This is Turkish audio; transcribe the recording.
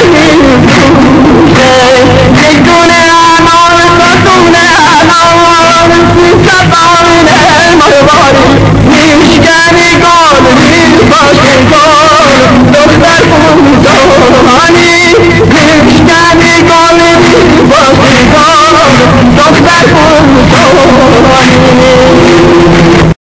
Altyazı M.K.